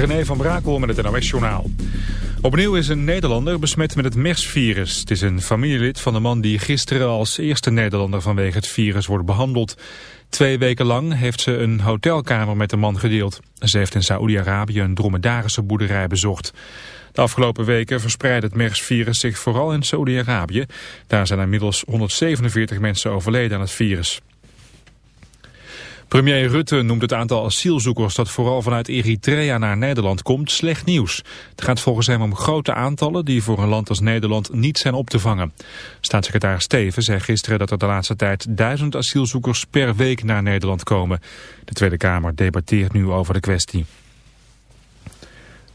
René van Brakel met het NOS-journaal. Opnieuw is een Nederlander besmet met het MERS-virus. Het is een familielid van de man die gisteren als eerste Nederlander vanwege het virus wordt behandeld. Twee weken lang heeft ze een hotelkamer met de man gedeeld. Ze heeft in Saoedi-Arabië een dromedarische boerderij bezocht. De afgelopen weken verspreidt het MERS-virus zich vooral in Saoedi-Arabië. Daar zijn inmiddels 147 mensen overleden aan het virus. Premier Rutte noemt het aantal asielzoekers dat vooral vanuit Eritrea naar Nederland komt slecht nieuws. Het gaat volgens hem om grote aantallen die voor een land als Nederland niet zijn op te vangen. Staatssecretaris Steven zei gisteren dat er de laatste tijd duizend asielzoekers per week naar Nederland komen. De Tweede Kamer debatteert nu over de kwestie.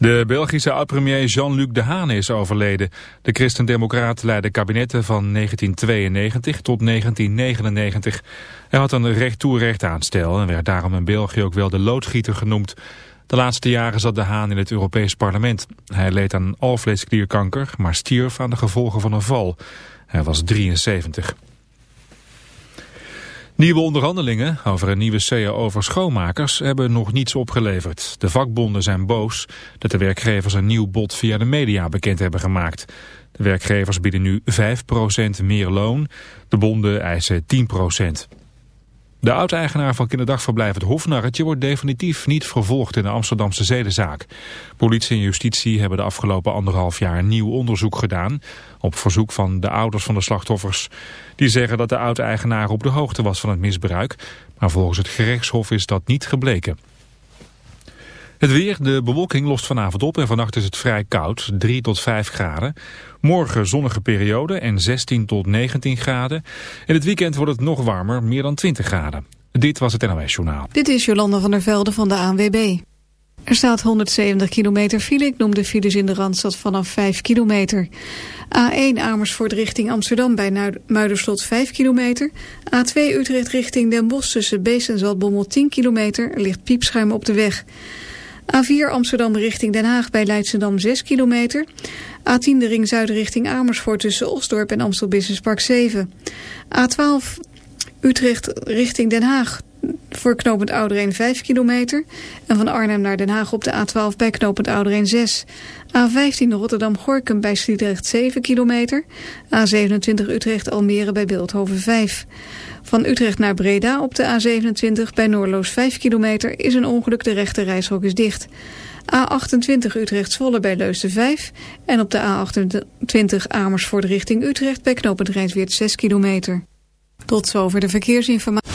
De Belgische oud-premier Jean-Luc Dehaene is overleden. De christendemocraat leidde kabinetten van 1992 tot 1999. Hij had een recht toe recht aanstel en werd daarom in België ook wel de loodgieter genoemd. De laatste jaren zat De Haan in het Europees parlement. Hij leed aan alvleesklierkanker, maar stierf aan de gevolgen van een val. Hij was 73. Nieuwe onderhandelingen over een nieuwe CAO voor schoonmakers hebben nog niets opgeleverd. De vakbonden zijn boos dat de werkgevers een nieuw bod via de media bekend hebben gemaakt. De werkgevers bieden nu 5% meer loon, de bonden eisen 10%. De oud-eigenaar van kinderdagverblijf het Hofnarretje wordt definitief niet vervolgd in de Amsterdamse zedenzaak. Politie en justitie hebben de afgelopen anderhalf jaar nieuw onderzoek gedaan op verzoek van de ouders van de slachtoffers. Die zeggen dat de oud-eigenaar op de hoogte was van het misbruik, maar volgens het gerechtshof is dat niet gebleken. Het weer, de bewolking lost vanavond op en vannacht is het vrij koud, 3 tot 5 graden. Morgen zonnige periode en 16 tot 19 graden. In het weekend wordt het nog warmer, meer dan 20 graden. Dit was het NOS Journaal. Dit is Jolanda van der Velde van de ANWB. Er staat 170 kilometer file. Ik noem de files in de Randstad vanaf 5 kilometer. A1 Amersfoort richting Amsterdam bij Muiderslot 5 kilometer. A2 Utrecht richting Den Bosch tussen Beest en Zaltbommel 10 kilometer. Er ligt piepschuim op de weg. A4 Amsterdam richting Den Haag bij Leidschendam 6 kilometer. A10 de ring zuiden richting Amersfoort tussen Osdorp en Amstel Business Park 7. A12 Utrecht richting Den Haag voor knooppunt Oudereen 5 kilometer. En van Arnhem naar Den Haag op de A12 bij knooppunt Oudereen 6. A15 Rotterdam-Gorkum bij Sliedrecht 7 kilometer. A27 Utrecht-Almere bij Beeldhoven 5. Van Utrecht naar Breda op de A27 bij Noorloos 5 kilometer is een ongeluk. De rechte reishok is dicht. A28 Utrecht-Zwolle bij Leusden 5. En op de A28 Amersfoort richting Utrecht bij knooppunt Rijnsweert 6 kilometer. Tot zover de verkeersinformatie.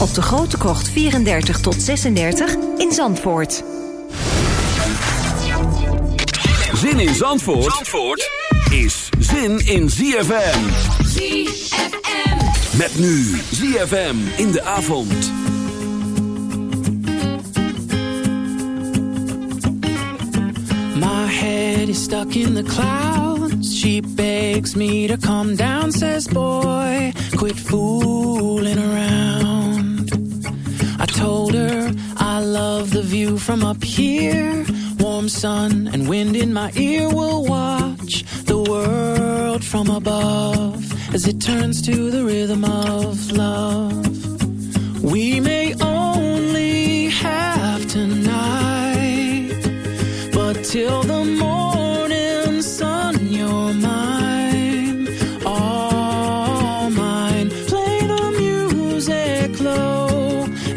op de Grote Krocht 34 tot 36 in Zandvoort. Zin in Zandvoort, Zandvoort is zin in ZFM. ZFM. Met nu ZFM in de avond. My head is stuck in the clouds. She begs me to calm down, says boy, quit fooling around. I told her I love the view from up here. Warm sun and wind in my ear will watch the world from above as it turns to the rhythm of love. We may only have tonight, but till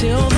till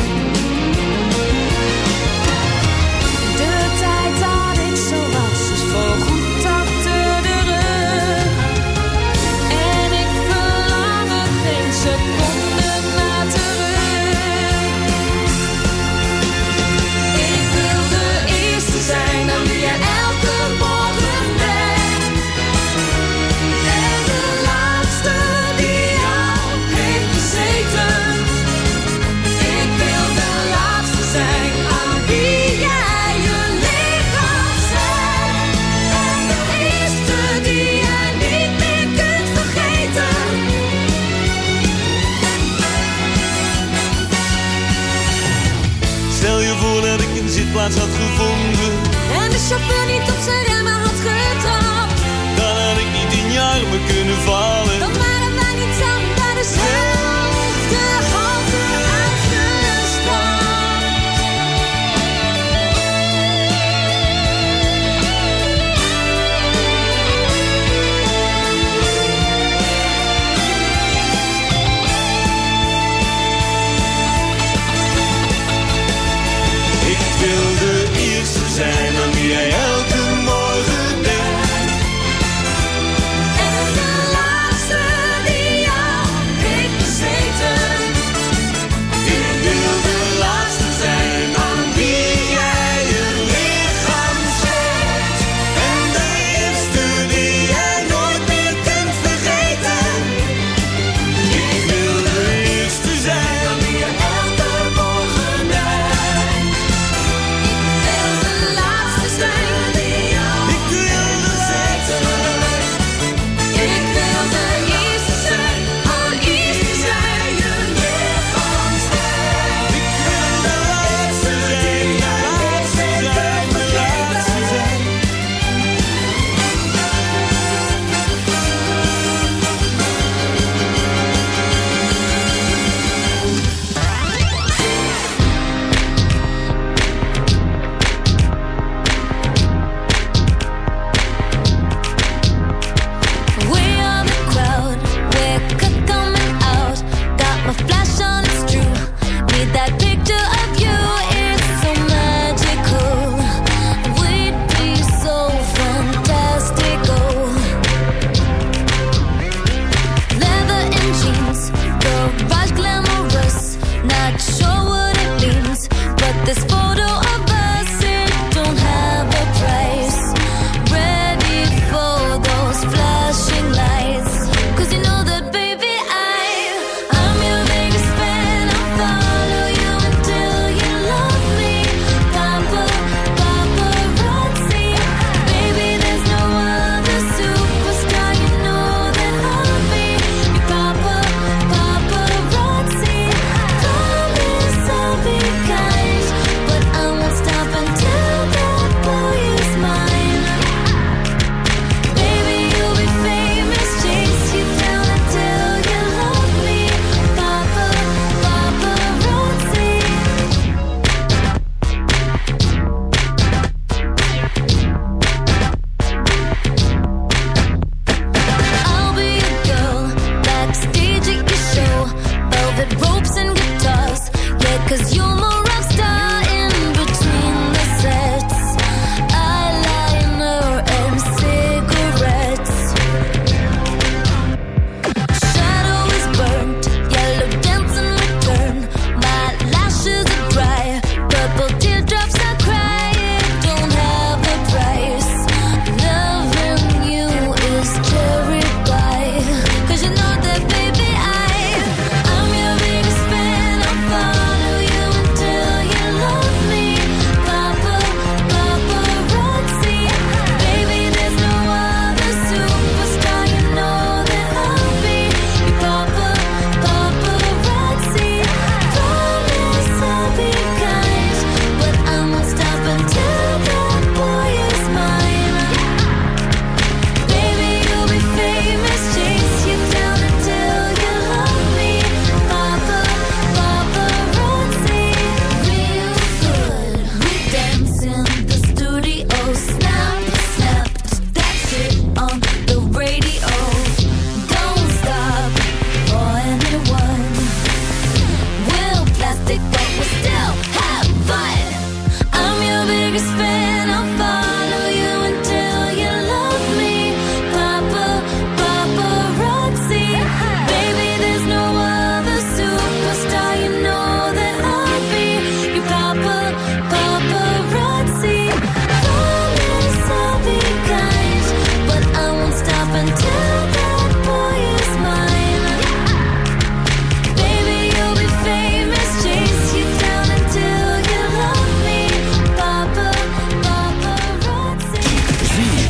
zitplaats had gevonden. En de chauffeur niet op zijn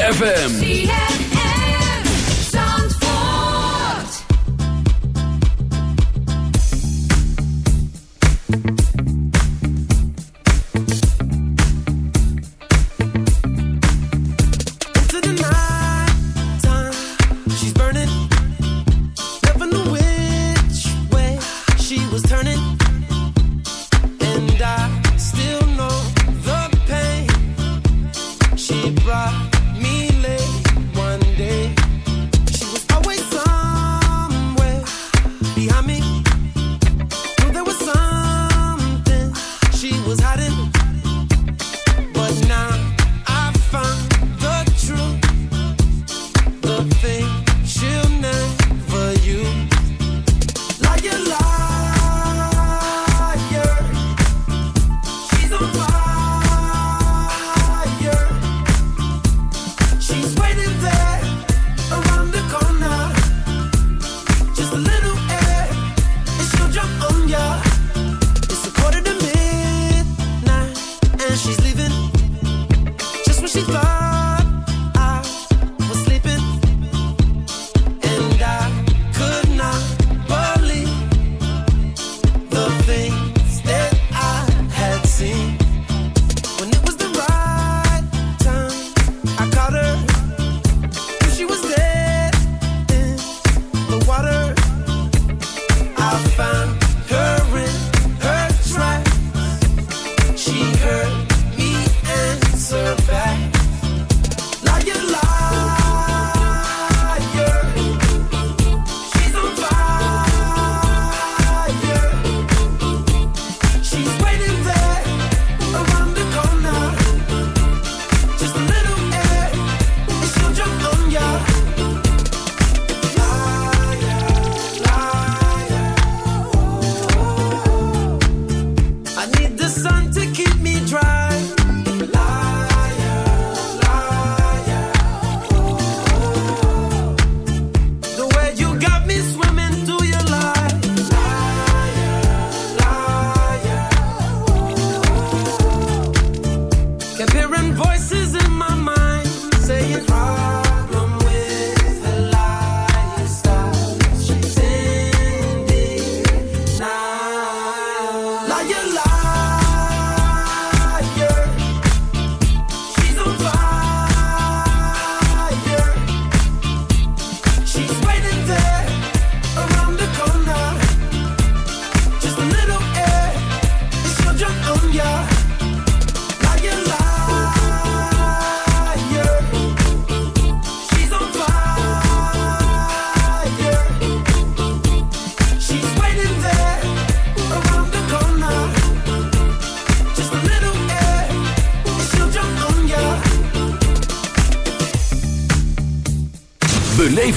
ZFM.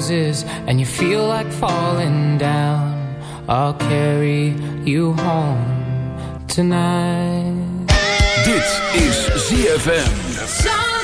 Bar closes and you feel like falling down, I'll carry you home tonight. Dit is ZFM.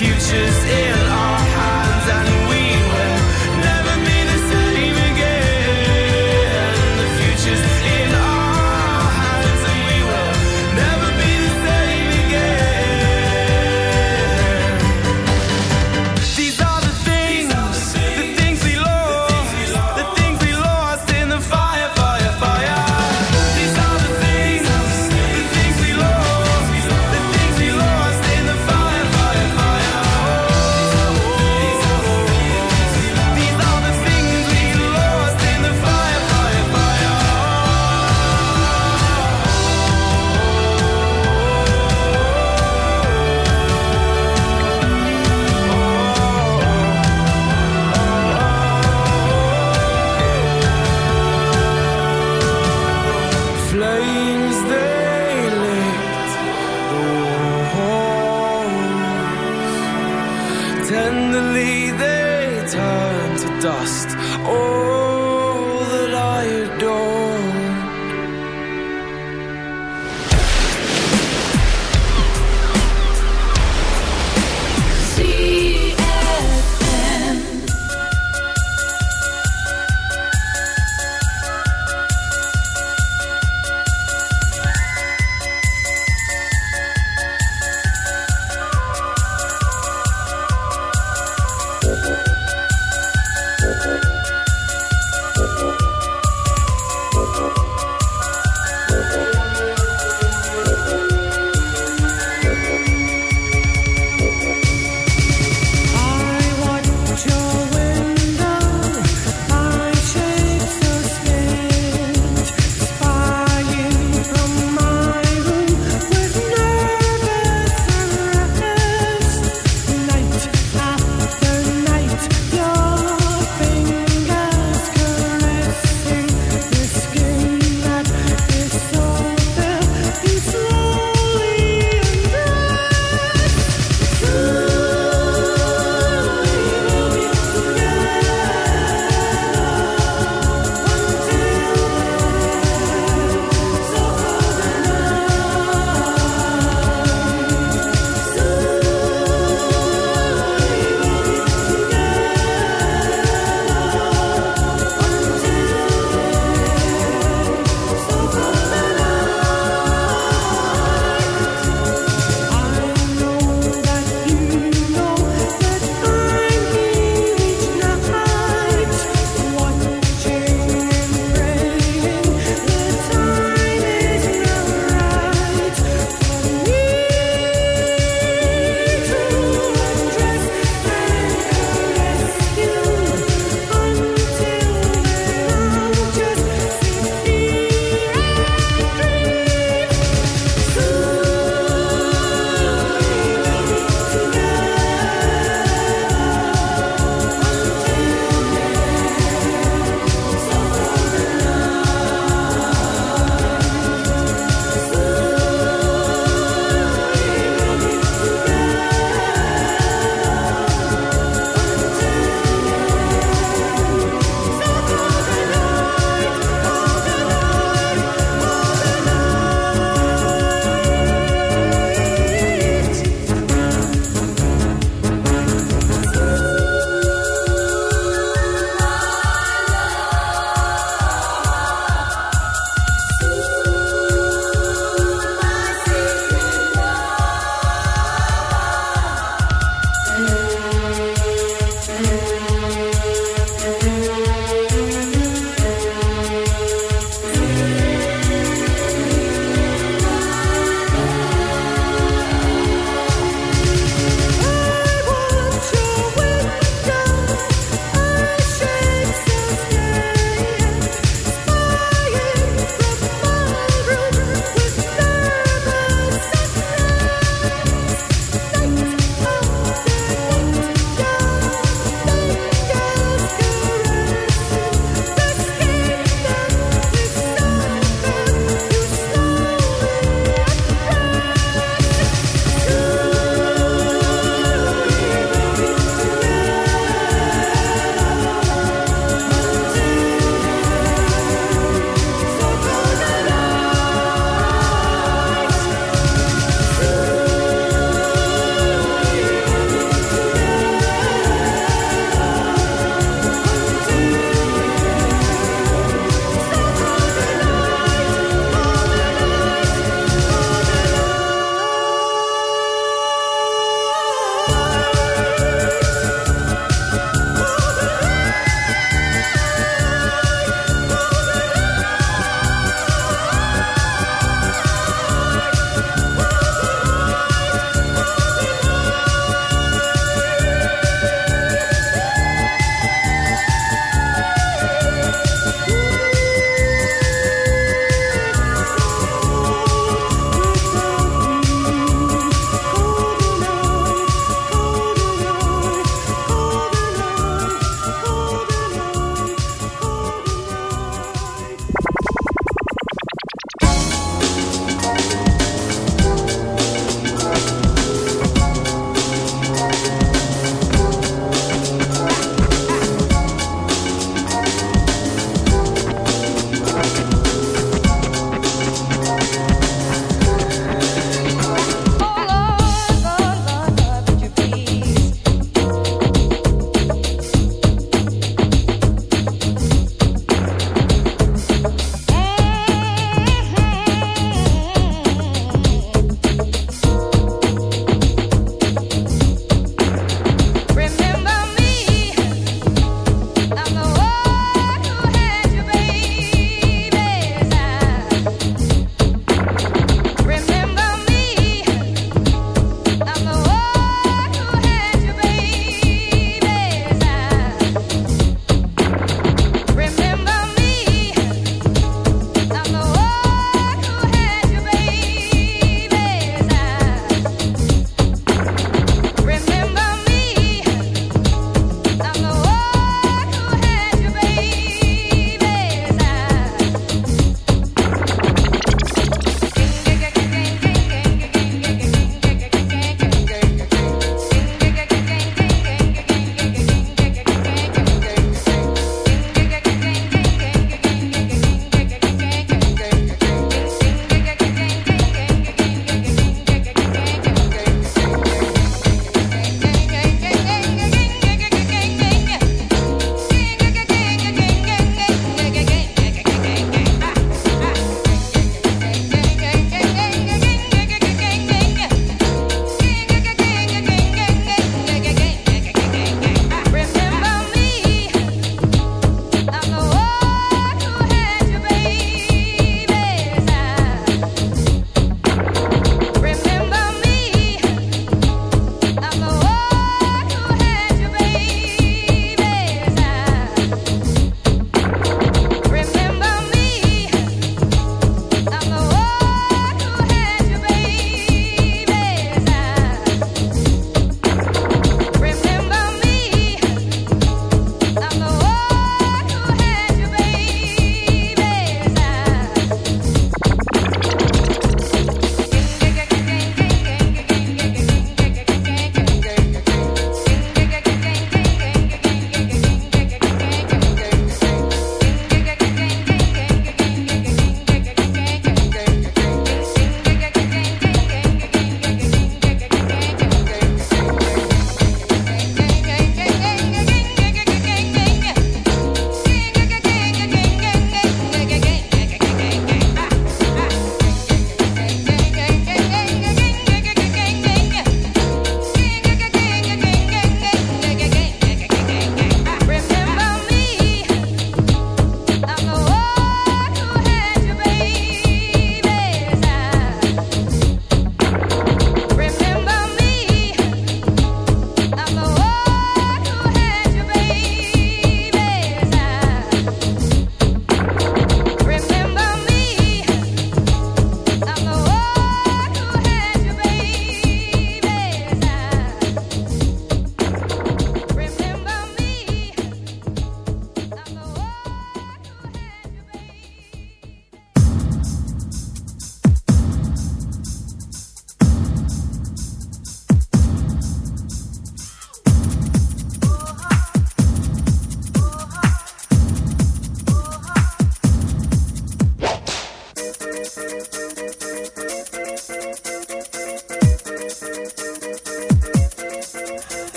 futures in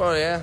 Oh, yeah.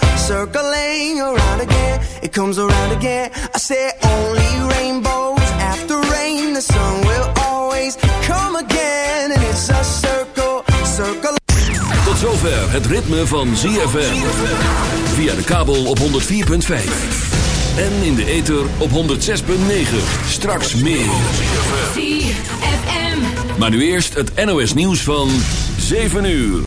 circling around again. It comes around again. I say only rainbows after rain, the sun will always come again, and it's a circle, circle. Tot zover het ritme van ZFM. Via de kabel op 104.5. En in de ether op 106.9. Straks meer. ZFM. Maar nu eerst het NOS nieuws van 7 uur.